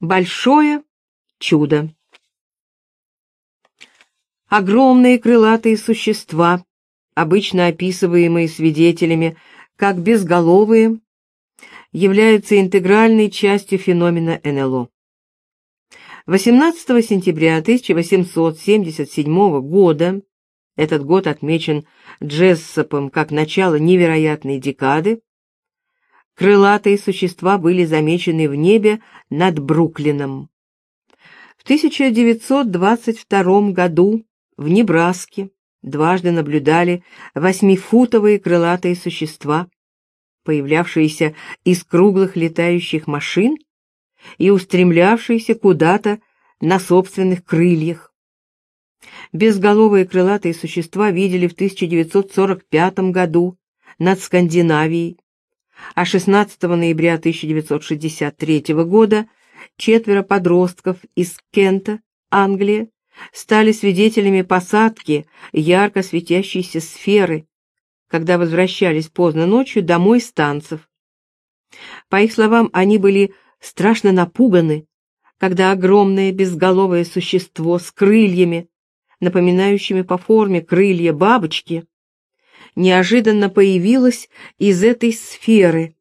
Большое чудо. Огромные крылатые существа, обычно описываемые свидетелями как безголовые, являются интегральной частью феномена НЛО. 18 сентября 1877 года, этот год отмечен Джессопом как начало невероятной декады, крылатые существа были замечены в небе над Бруклином. В 1922 году в Небраске дважды наблюдали восьмифутовые крылатые существа, появлявшиеся из круглых летающих машин и устремлявшиеся куда-то на собственных крыльях. Безголовые крылатые существа видели в 1945 году над Скандинавией, а 16 ноября 1963 года четверо подростков из Кента, Англия, стали свидетелями посадки ярко светящейся сферы, когда возвращались поздно ночью домой с танцев. По их словам, они были страшно напуганы, когда огромное безголовое существо с крыльями, напоминающими по форме крылья бабочки, неожиданно появилось из этой сферы.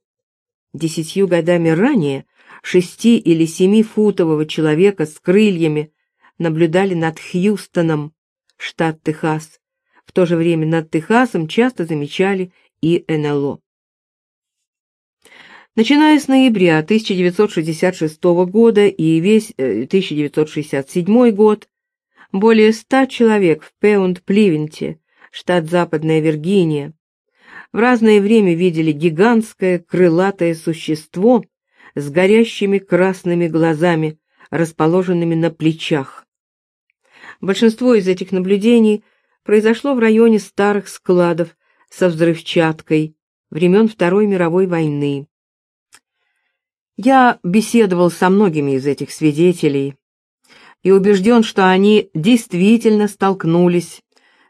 Десятью годами ранее шести- или семифутового человека с крыльями наблюдали над Хьюстоном, штат Техас. В то же время над Техасом часто замечали и НЛО. Начиная с ноября 1966 года и весь 1967 э, год, более ста человек в Пеунд-Пливенте штат Западная Виргиния, в разное время видели гигантское крылатое существо с горящими красными глазами, расположенными на плечах. Большинство из этих наблюдений произошло в районе старых складов со взрывчаткой времен Второй мировой войны. Я беседовал со многими из этих свидетелей и убежден, что они действительно столкнулись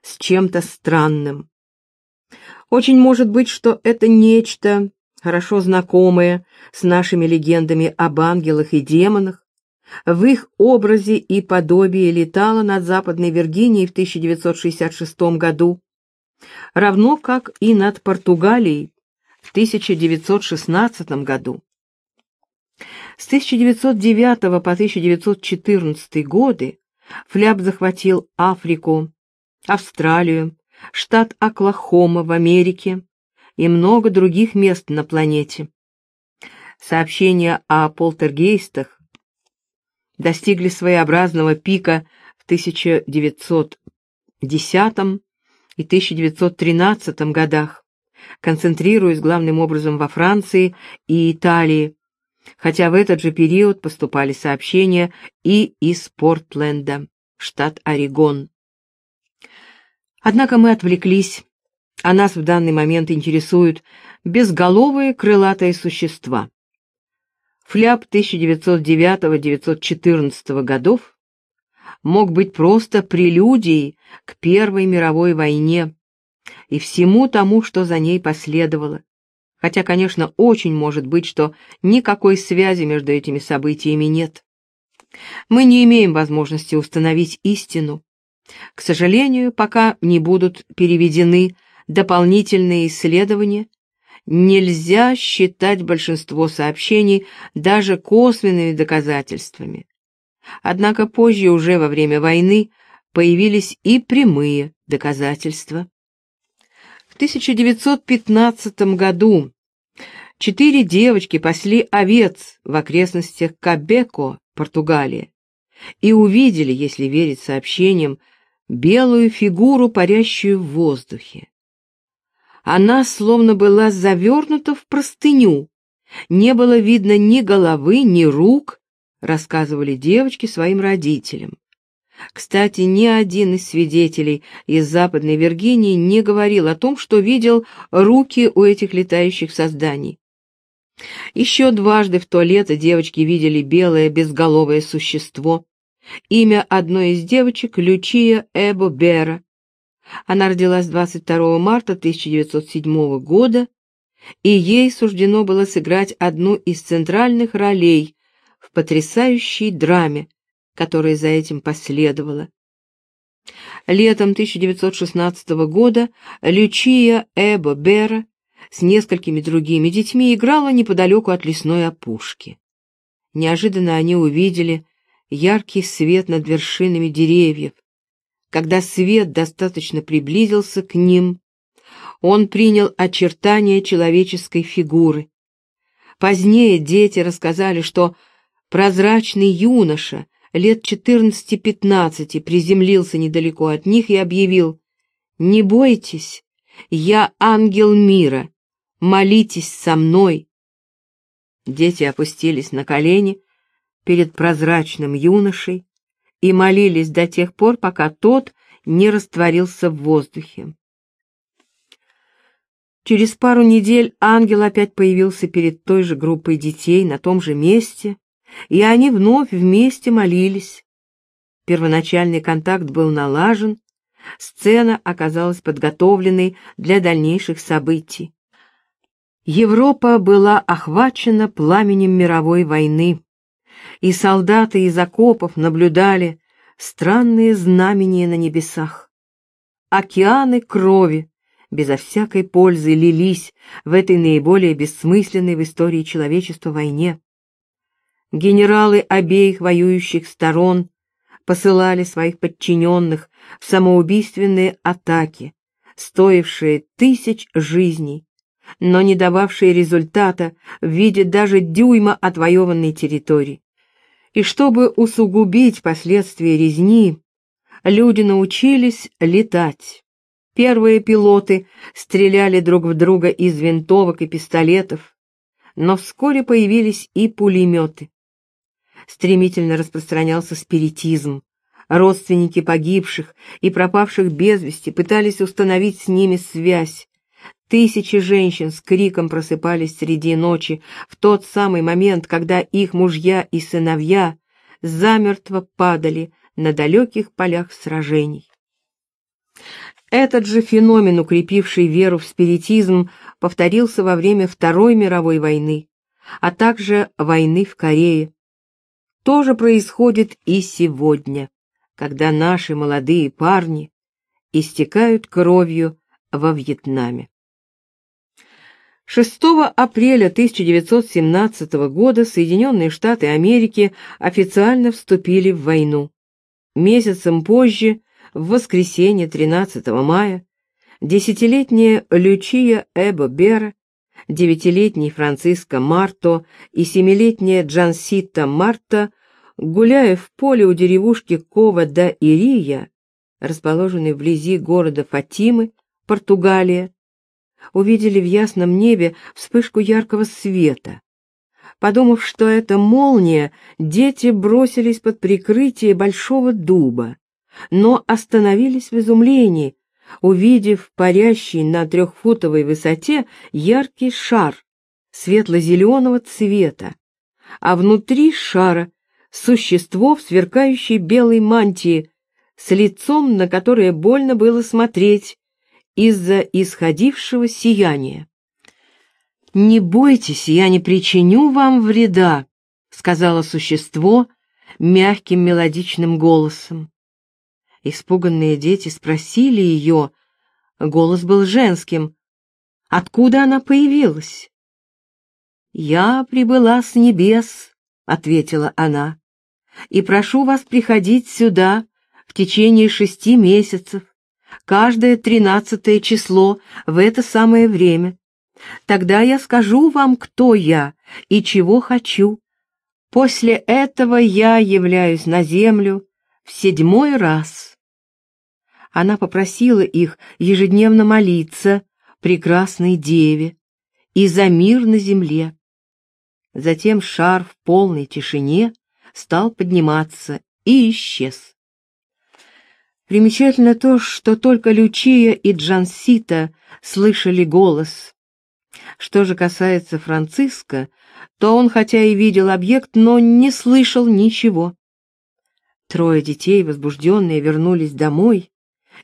с чем-то странным. Очень может быть, что это нечто, хорошо знакомое с нашими легендами об ангелах и демонах, в их образе и подобии летало над Западной Виргинией в 1966 году, равно как и над Португалией в 1916 году. С 1909 по 1914 годы Фляп захватил Африку, Австралию, штат Оклахома в Америке и много других мест на планете. Сообщения о полтергейстах достигли своеобразного пика в 1910 и 1913 годах, концентрируясь главным образом во Франции и Италии, хотя в этот же период поступали сообщения и из Портленда, штат Орегон. Однако мы отвлеклись, а нас в данный момент интересуют безголовые крылатые существа. Фляп 1909-1914 годов мог быть просто прелюдией к Первой мировой войне и всему тому, что за ней последовало. Хотя, конечно, очень может быть, что никакой связи между этими событиями нет. Мы не имеем возможности установить истину, к сожалению, пока не будут переведены дополнительные исследования, нельзя считать большинство сообщений даже косвенными доказательствами. Однако позже, уже во время войны, появились и прямые доказательства. В 1915 году четыре девочки пасли овец в окрестностях Кабеко, Португалия, и увидели, если верить сообщениям, белую фигуру, парящую в воздухе. Она словно была завернута в простыню, не было видно ни головы, ни рук, рассказывали девочки своим родителям. Кстати, ни один из свидетелей из Западной Виргинии не говорил о том, что видел руки у этих летающих созданий. Еще дважды в то лето девочки видели белое безголовое существо, Имя одной из девочек — Лючия Эбо Бера. Она родилась 22 марта 1907 года, и ей суждено было сыграть одну из центральных ролей в потрясающей драме, которая за этим последовала. Летом 1916 года Лючия Эбо Бера с несколькими другими детьми играла неподалеку от лесной опушки. Неожиданно они увидели яркий свет над вершинами деревьев. Когда свет достаточно приблизился к ним, он принял очертания человеческой фигуры. Позднее дети рассказали, что прозрачный юноша лет 14-15 приземлился недалеко от них и объявил «Не бойтесь, я ангел мира, молитесь со мной». Дети опустились на колени перед прозрачным юношей и молились до тех пор, пока тот не растворился в воздухе. Через пару недель ангел опять появился перед той же группой детей на том же месте, и они вновь вместе молились. Первоначальный контакт был налажен, сцена оказалась подготовленной для дальнейших событий. Европа была охвачена пламенем мировой войны, и солдаты из окопов наблюдали странные знамения на небесах. Океаны крови безо всякой пользы лились в этой наиболее бессмысленной в истории человечества войне. Генералы обеих воюющих сторон посылали своих подчиненных в самоубийственные атаки, стоившие тысяч жизней, но не дававшие результата в виде даже дюйма отвоеванной территории. И чтобы усугубить последствия резни, люди научились летать. Первые пилоты стреляли друг в друга из винтовок и пистолетов, но вскоре появились и пулеметы стремительно распространялся спиритизм. Родственники погибших и пропавших без вести пытались установить с ними связь. Тысячи женщин с криком просыпались среди ночи в тот самый момент, когда их мужья и сыновья замертво падали на далеких полях сражений. Этот же феномен, укрепивший веру в спиритизм, повторился во время Второй мировой войны, а также войны в Корее, то же происходит и сегодня, когда наши молодые парни истекают кровью во Вьетнаме. 6 апреля 1917 года Соединенные Штаты Америки официально вступили в войну. Месяцем позже, в воскресенье 13 мая, десятилетняя Лючия Эбо Бера, девятилетний Франциско Марто и семилетняя Джансита Марта Гуляя в поле у деревушки Кова да Ирия, расположенной вблизи города Фатимы, Португалия, увидели в ясном небе вспышку яркого света. Подумав, что это молния, дети бросились под прикрытие большого дуба, но остановились в изумлении, увидев парящий на трехфутовой высоте яркий шар светло-зеленого цвета, а внутри шара существо в сверкающей белой мантии, с лицом, на которое больно было смотреть из-за исходившего сияния. «Не бойтесь, я не причиню вам вреда», — сказала существо мягким мелодичным голосом. Испуганные дети спросили ее, голос был женским, откуда она появилась. «Я прибыла с небес», — ответила она и прошу вас приходить сюда в течение шести месяцев, каждое тринадцатое число в это самое время. Тогда я скажу вам, кто я и чего хочу. После этого я являюсь на землю в седьмой раз. Она попросила их ежедневно молиться прекрасной деве и за мир на земле. Затем шар в полной тишине стал подниматься и исчез. Примечательно то, что только Лючия и Джансита слышали голос. Что же касается Франциска, то он хотя и видел объект, но не слышал ничего. Трое детей, возбужденные, вернулись домой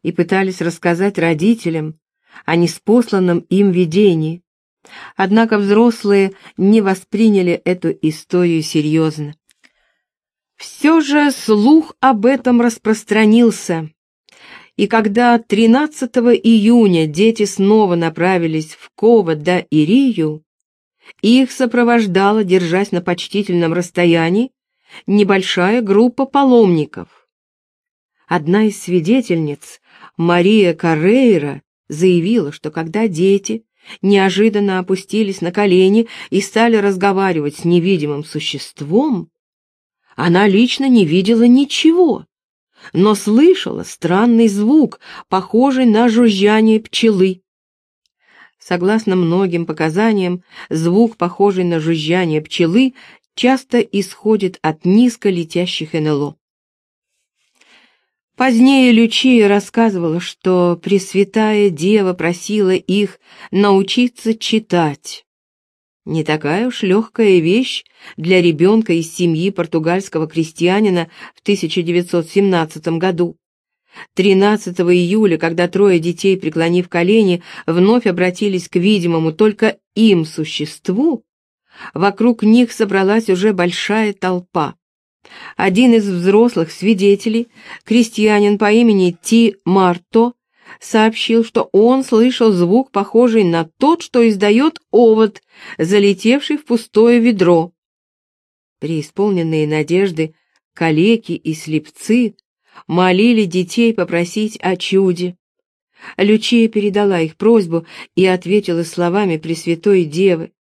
и пытались рассказать родителям о неспосланном им видении. Однако взрослые не восприняли эту историю серьезно. Все же слух об этом распространился, и когда 13 июня дети снова направились в Кова да Ирию, их сопровождала, держась на почтительном расстоянии, небольшая группа паломников. Одна из свидетельниц, Мария Каррейра, заявила, что когда дети неожиданно опустились на колени и стали разговаривать с невидимым существом, она лично не видела ничего, но слышала странный звук, похожий на жужжание пчелы. Согласно многим показаниям, звук, похожий на жужжание пчелы, часто исходит от низко летящих НЛО. Позднее Лючия рассказывала, что Пресвятая Дева просила их научиться читать. Не такая уж легкая вещь для ребенка из семьи португальского крестьянина в 1917 году. 13 июля, когда трое детей, преклонив колени, вновь обратились к видимому только им существу, вокруг них собралась уже большая толпа. Один из взрослых свидетелей, крестьянин по имени Ти Марто, сообщил, что он слышал звук, похожий на тот, что издает овод, залетевший в пустое ведро. Преисполненные надежды калеки и слепцы молили детей попросить о чуде. Лючия передала их просьбу и ответила словами Пресвятой Девы.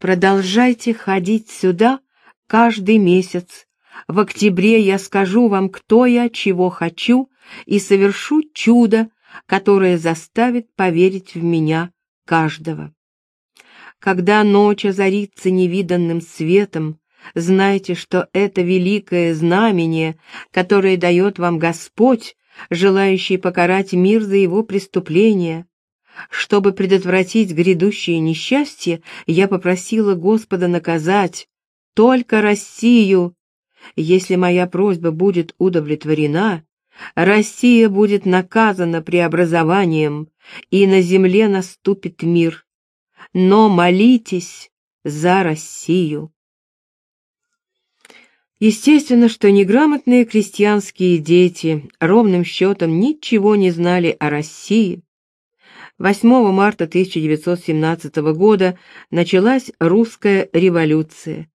«Продолжайте ходить сюда каждый месяц. В октябре я скажу вам, кто я, чего хочу, и совершу чудо, которое заставит поверить в меня каждого. Когда ночь озарится невиданным светом, знайте, что это великое знамение, которое дает вам Господь, желающий покарать мир за его преступления. Чтобы предотвратить грядущее несчастье, я попросила Господа наказать только Россию. Если моя просьба будет удовлетворена, Россия будет наказана преобразованием, и на земле наступит мир. Но молитесь за Россию. Естественно, что неграмотные крестьянские дети ровным счетом ничего не знали о России. 8 марта 1917 года началась русская революция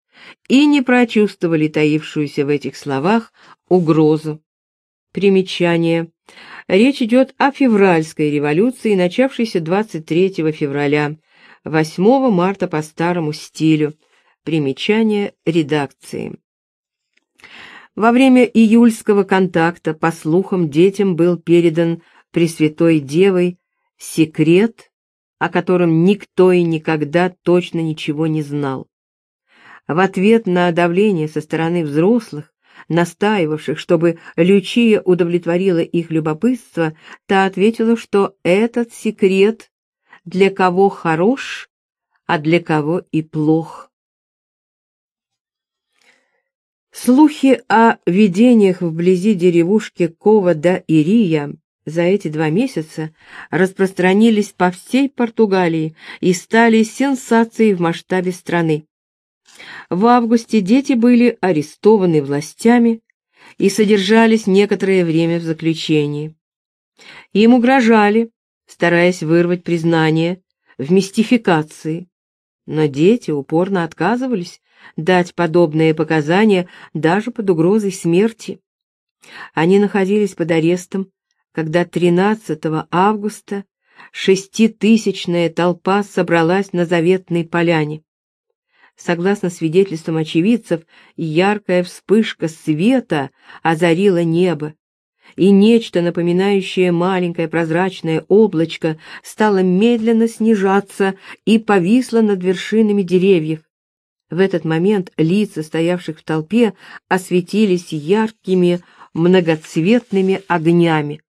и не прочувствовали таившуюся в этих словах угрозу. Примечание. Речь идет о февральской революции, начавшейся 23 февраля, 8 марта по старому стилю. Примечание редакции. Во время июльского контакта, по слухам, детям был передан Пресвятой Девой секрет, о котором никто и никогда точно ничего не знал. В ответ на давление со стороны взрослых настаивавших, чтобы Лючия удовлетворила их любопытство, та ответила, что этот секрет для кого хорош, а для кого и плох. Слухи о видениях вблизи деревушки Кова да Ирия за эти два месяца распространились по всей Португалии и стали сенсацией в масштабе страны. В августе дети были арестованы властями и содержались некоторое время в заключении. Им угрожали, стараясь вырвать признание в мистификации, но дети упорно отказывались дать подобные показания даже под угрозой смерти. Они находились под арестом, когда 13 августа шеститысячная толпа собралась на заветной поляне. Согласно свидетельствам очевидцев, яркая вспышка света озарила небо, и нечто, напоминающее маленькое прозрачное облачко, стало медленно снижаться и повисло над вершинами деревьев. В этот момент лица, стоявших в толпе, осветились яркими многоцветными огнями.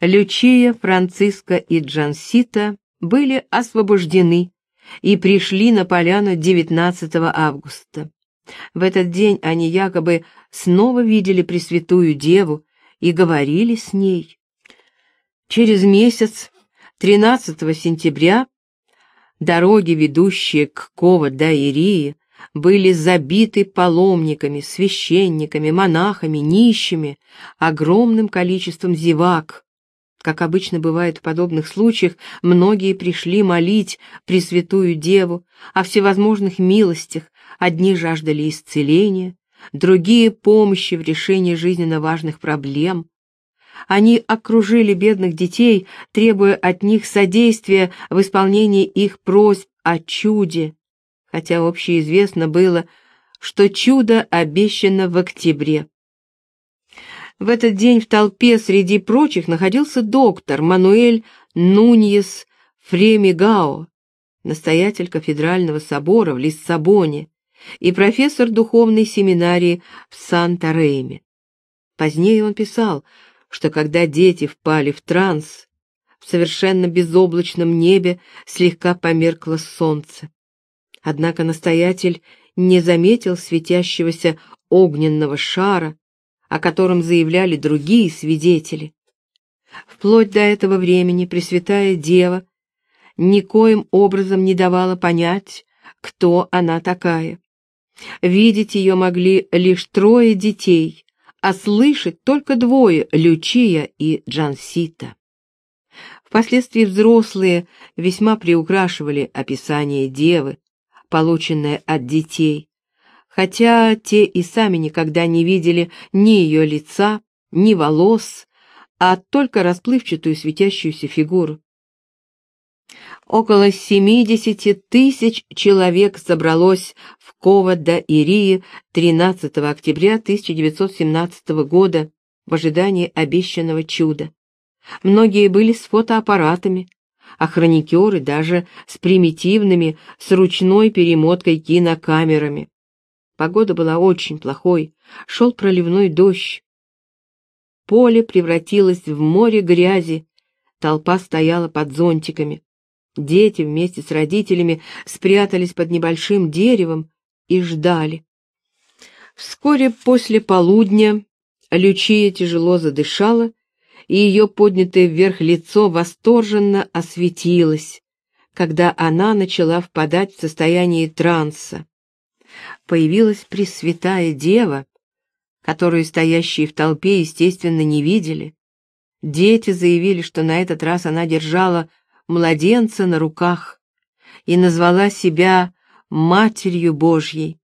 Лючия, Франциска и Джансита были освобождены, и пришли на поляну 19 августа. В этот день они якобы снова видели Пресвятую Деву и говорили с ней. Через месяц, 13 сентября, дороги, ведущие к Кова до Ирии, были забиты паломниками, священниками, монахами, нищими, огромным количеством зевак. Как обычно бывает в подобных случаях, многие пришли молить Пресвятую Деву о всевозможных милостях, одни жаждали исцеления, другие — помощи в решении жизненно важных проблем. Они окружили бедных детей, требуя от них содействия в исполнении их просьб о чуде, хотя общеизвестно было, что чудо обещано в октябре. В этот день в толпе среди прочих находился доктор Мануэль Нуньес Фремигао, настоятель кафедрального собора в Лиссабоне и профессор духовной семинарии в Санта-Рейме. Позднее он писал, что когда дети впали в транс, в совершенно безоблачном небе слегка померкло солнце. Однако настоятель не заметил светящегося огненного шара, о котором заявляли другие свидетели. Вплоть до этого времени Пресвятая Дева никоим образом не давала понять, кто она такая. Видеть ее могли лишь трое детей, а слышать только двое — Лючия и Джансита. Впоследствии взрослые весьма приукрашивали описание девы, полученное от детей, хотя те и сами никогда не видели ни ее лица, ни волос, а только расплывчатую светящуюся фигуру. Около 70 тысяч человек собралось в Кова-да-Ирии 13 октября 1917 года в ожидании обещанного чуда. Многие были с фотоаппаратами, а даже с примитивными, с ручной перемоткой кинокамерами. Погода была очень плохой, шел проливной дождь. Поле превратилось в море грязи, толпа стояла под зонтиками. Дети вместе с родителями спрятались под небольшим деревом и ждали. Вскоре после полудня Лючия тяжело задышала, и ее поднятое вверх лицо восторженно осветилось, когда она начала впадать в состояние транса. Появилась Пресвятая Дева, которую стоящие в толпе, естественно, не видели. Дети заявили, что на этот раз она держала младенца на руках и назвала себя Матерью Божьей.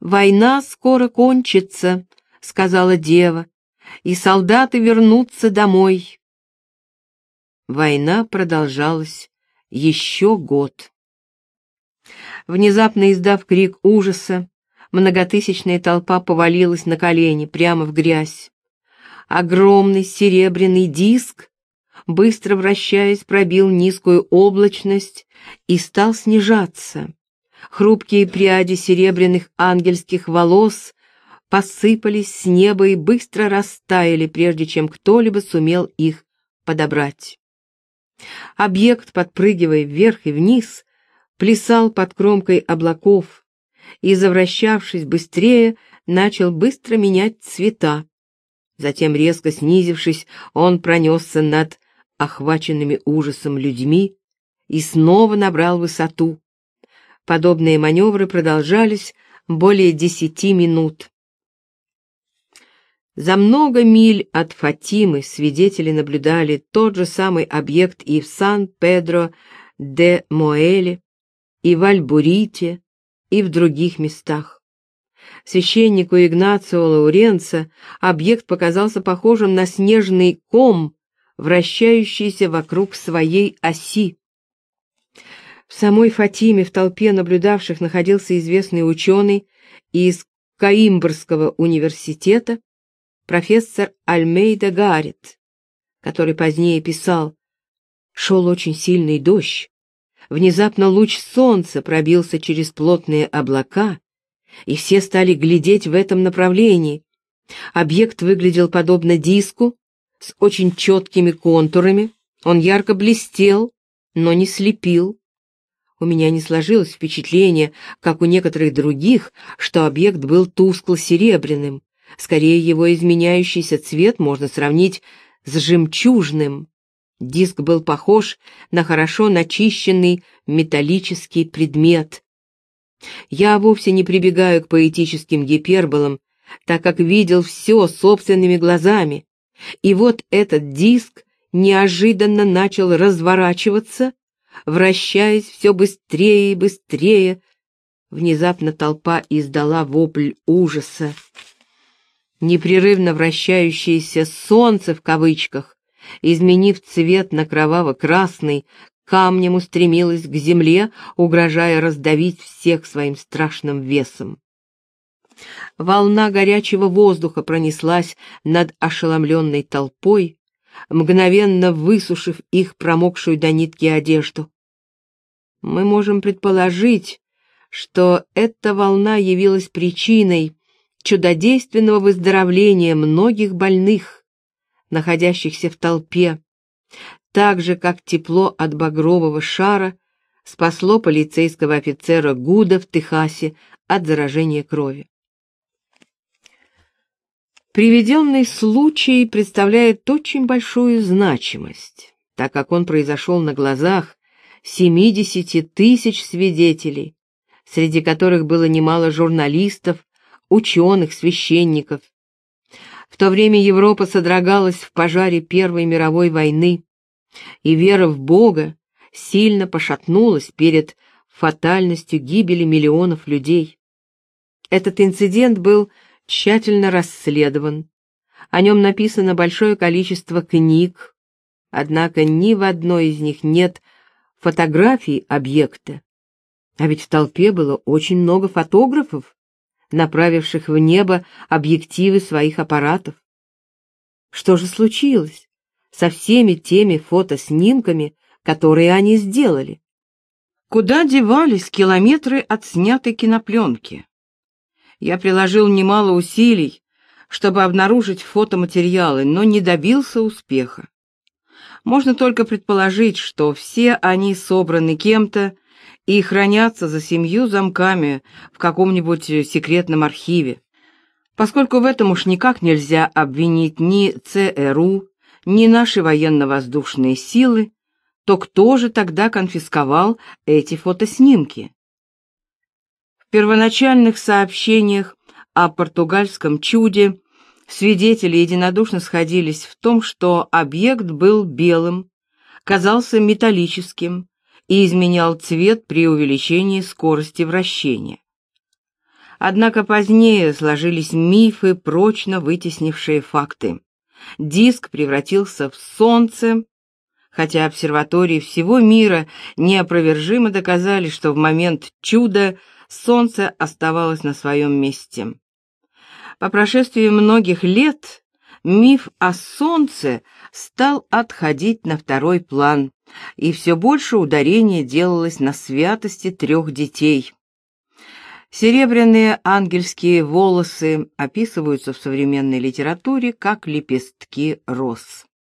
«Война скоро кончится», — сказала дева, — «и солдаты вернутся домой». Война продолжалась еще год. Внезапно издав крик ужаса, многотысячная толпа повалилась на колени прямо в грязь. Огромный серебряный диск быстро вращаясь, пробил низкую облачность и стал снижаться. Хрупкие пряди серебряных ангельских волос посыпались с неба и быстро растаяли, прежде чем кто-либо сумел их подобрать. Объект, подпрыгивая вверх и вниз, плясал под кромкой облаков и, завращавшись быстрее, начал быстро менять цвета. Затем, резко снизившись, он пронесся над охваченными ужасом людьми и снова набрал высоту. Подобные маневры продолжались более десяти минут. За много миль от Фатимы свидетели наблюдали тот же самый объект и в Сан-Педро-де-Моэле, и в Альбурите, и в других местах. Священнику Игнацио Лауренца объект показался похожим на снежный ком, вращающийся вокруг своей оси. В самой Фатиме в толпе наблюдавших находился известный ученый из Каимбрского университета, профессор Альмейда Гаррет, который позднее писал «Шел очень сильный дождь. Внезапно луч солнца пробился через плотные облака, и все стали глядеть в этом направлении. Объект выглядел подобно диску, с очень четкими контурами, он ярко блестел, но не слепил. У меня не сложилось впечатление, как у некоторых других, что объект был тускло-серебряным. Скорее, его изменяющийся цвет можно сравнить с жемчужным. Диск был похож на хорошо начищенный металлический предмет. Я вовсе не прибегаю к поэтическим гиперболам, так как видел все собственными глазами. И вот этот диск неожиданно начал разворачиваться, вращаясь все быстрее и быстрее. Внезапно толпа издала вопль ужаса. Непрерывно вращающееся «солнце» в кавычках, изменив цвет на кроваво-красный, камнем устремилось к земле, угрожая раздавить всех своим страшным весом. Волна горячего воздуха пронеслась над ошеломленной толпой, мгновенно высушив их промокшую до нитки одежду. Мы можем предположить, что эта волна явилась причиной чудодейственного выздоровления многих больных, находящихся в толпе, так же, как тепло от багрового шара спасло полицейского офицера Гуда в Техасе от заражения крови. Приведенный случай представляет очень большую значимость, так как он произошел на глазах 70 тысяч свидетелей, среди которых было немало журналистов, ученых, священников. В то время Европа содрогалась в пожаре Первой мировой войны, и вера в Бога сильно пошатнулась перед фатальностью гибели миллионов людей. Этот инцидент был тщательно расследован. О нем написано большое количество книг, однако ни в одной из них нет фотографий объекта. А ведь в толпе было очень много фотографов, направивших в небо объективы своих аппаратов. Что же случилось со всеми теми фотоснимками, которые они сделали? Куда девались километры от снятой кинопленки? Я приложил немало усилий, чтобы обнаружить фотоматериалы, но не добился успеха. Можно только предположить, что все они собраны кем-то и хранятся за семью замками в каком-нибудь секретном архиве. Поскольку в этом уж никак нельзя обвинить ни ЦРУ, ни наши военно-воздушные силы, то кто же тогда конфисковал эти фотоснимки? первоначальных сообщениях о португальском чуде свидетели единодушно сходились в том, что объект был белым, казался металлическим и изменял цвет при увеличении скорости вращения. Однако позднее сложились мифы, прочно вытеснившие факты. Диск превратился в солнце, хотя обсерватории всего мира неопровержимо доказали, что в момент чуда солнце оставалось на своем месте. По прошествии многих лет миф о солнце стал отходить на второй план, и все больше ударения делалось на святости трех детей. Серебряные ангельские волосы описываются в современной литературе как лепестки роз.